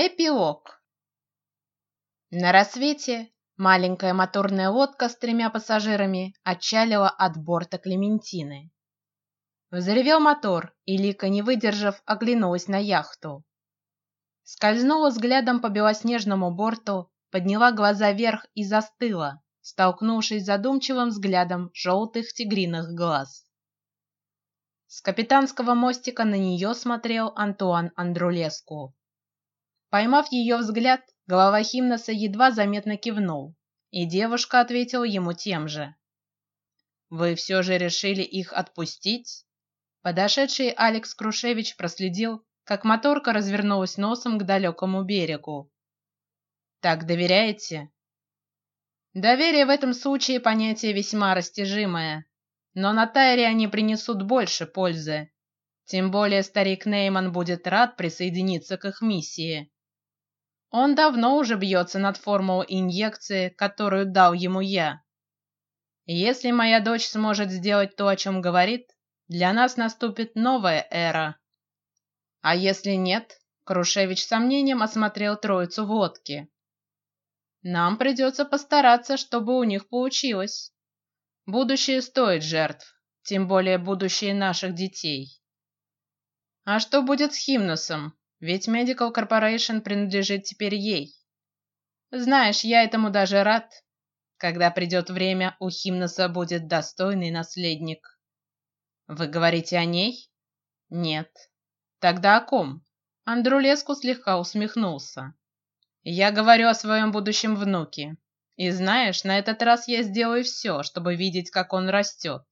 Эпилог. На рассвете маленькая моторная лодка с тремя пассажирами отчалила от борта Клементины. Взревел мотор, и Лика, не выдержав, оглянулась на яхту. Скользнула взглядом по белоснежному борту, подняла глаза вверх и застыла, столкнувшись задумчивым взглядом желтых тигриных глаз. С капитанского мостика на нее смотрел Антуан Андрулеску. Поймав ее взгляд, голова Химноса едва заметно кивнул, и девушка ответила ему тем же. Вы все же решили их отпустить? Подошедший Алекс Крушевич проследил, как моторка развернулась носом к далекому берегу. Так доверяете? Доверие в этом случае понятие весьма растяжимое, но на Тайре они принесут больше пользы. Тем более старик Нейман будет рад присоединиться к их миссии. Он давно уже бьется над формулой инъекции, которую дал ему я. Если моя дочь сможет сделать то, о чем говорит, для нас наступит новая эра. А если нет? Крушевич с сомнением осмотрел троицу в лодке. Нам придется постараться, чтобы у них получилось. Будущее стоит жертв, тем более будущее наших детей. А что будет с Химносом? Ведь Medical Corporation принадлежит теперь ей. Знаешь, я этому даже рад. Когда придет время, у Химноса будет достойный наследник. Вы говорите о ней? Нет. Тогда о ком? Андрулеску слегка усмехнулся. Я говорю о своем будущем внуке. И знаешь, на этот раз я сделаю все, чтобы видеть, как он растет.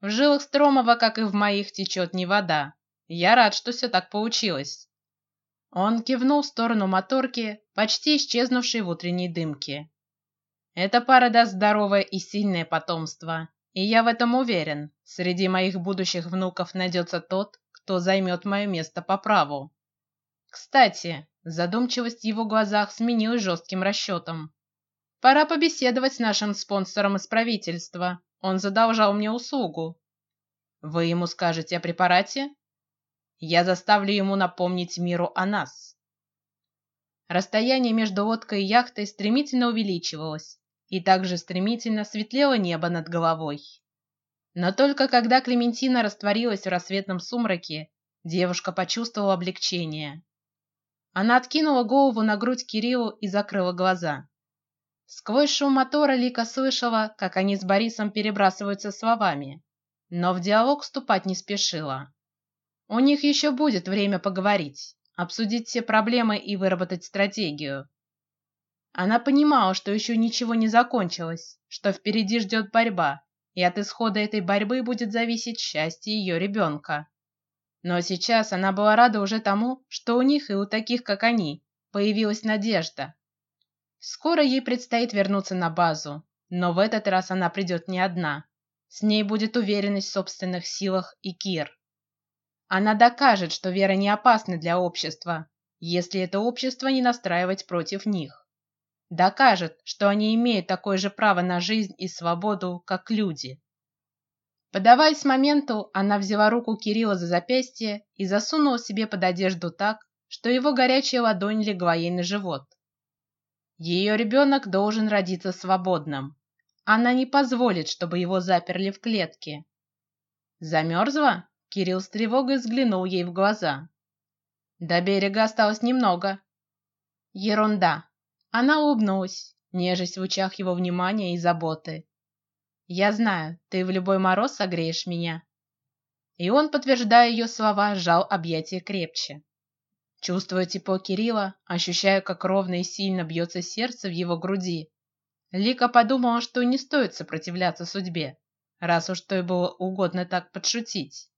В жилах Стромова, как и в моих, течет не вода. Я рад, что все так получилось. Он кивнул в сторону моторки, почти исчезнувшей в утренней дымке. Эта пара даст здоровое и сильное потомство, и я в этом уверен. Среди моих будущих внуков найдется тот, кто займет мое место по праву. Кстати, задумчивость в его глазах сменилась жестким расчетом. Пора побеседовать с нашим спонсором из правительства. Он задолжал мне услугу. Вы ему скажете о препарате? Я заставлю ему напомнить миру о нас. Расстояние между лодкой и яхтой стремительно увеличивалось, и также стремительно светлело небо над головой. Но только когда Клементина растворилась в рассветном сумраке, девушка почувствовала облегчение. Она откинула голову на грудь Кириллу и закрыла глаза. Сквозь шум мотора Лика слышала, как они с Борисом перебрасываются словами, но в диалог вступать не спешила. У них еще будет время поговорить, обсудить все проблемы и выработать стратегию. Она понимала, что еще ничего не закончилось, что впереди ждет борьба, и от исхода этой борьбы будет зависеть счастье ее ребенка. Но сейчас она была рада уже тому, что у них и у таких, как они, появилась надежда. Скоро ей предстоит вернуться на базу, но в этот раз она придет не одна. С ней будет уверенность в собственных силах и Кир. Она докажет, что вера не опасна для общества, если это общество не настраивать против них. Докажет, что они имеют такое же право на жизнь и свободу, как люди. Подаваясь моменту, она взяла руку Кирилла за запястье и засунула себе под одежду так, что его горячая ладонь легла ей на живот. Ее ребенок должен родиться свободным. Она не позволит, чтобы его заперли в клетке. Замерзла? Кирилл с тревогой взглянул ей в глаза. До берега осталось немного. Ерунда. Она улыбнулась, нежесть в лучах его внимания и заботы. Я знаю, ты в любой мороз согреешь меня. И он, подтверждая ее слова, сжал объятия крепче. Чувствуя тепло Кирилла, ощущая, как ровно и сильно бьется сердце в его груди, Лика подумала, что не стоит сопротивляться судьбе, раз уж той было угодно так подшутить.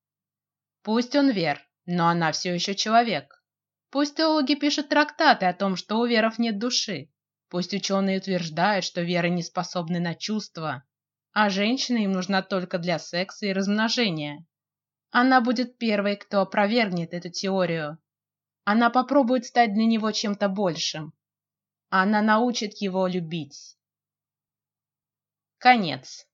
Пусть он вер, но она все еще человек. Пусть теологи пишут трактаты о том, что у веров нет души. Пусть ученые утверждают, что веры не способны на чувства, а женщина им нужна только для секса и размножения. Она будет первой, кто опровергнет эту теорию. Она попробует стать для него чем-то большим. Она научит его любить. Конец.